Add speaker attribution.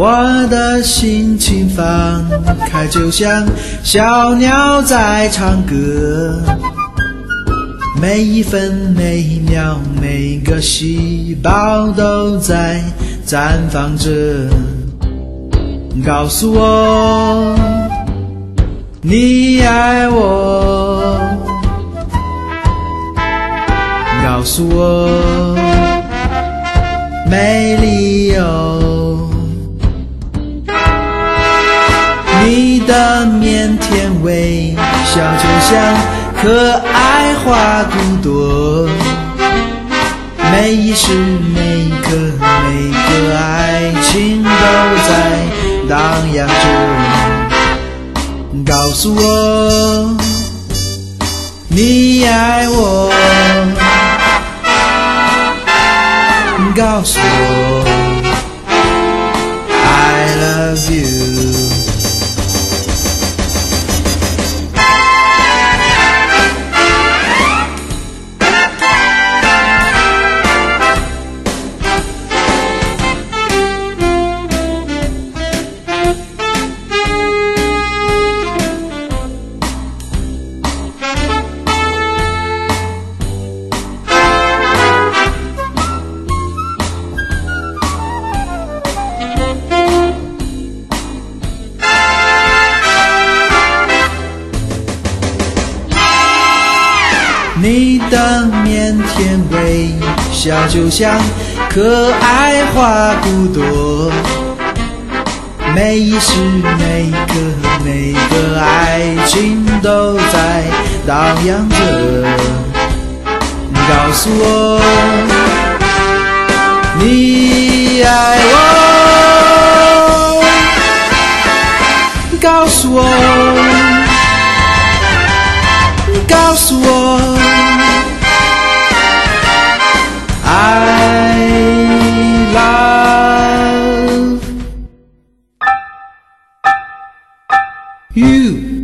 Speaker 1: 我的心情放开，就像小鸟在唱歌。每一分每一秒，每个细胞都在绽放着。告诉我，你爱我。告诉我，没理由。的腼腆微笑，就像可爱花骨朵。每一时每刻，每个爱情都在荡漾着。告诉我，你爱我。告诉我，I love you。你的腼腆微笑，就像可爱花骨朵。每一时每刻，每个爱情都在荡漾着。告诉我，你爱我。告诉我，告诉我。You.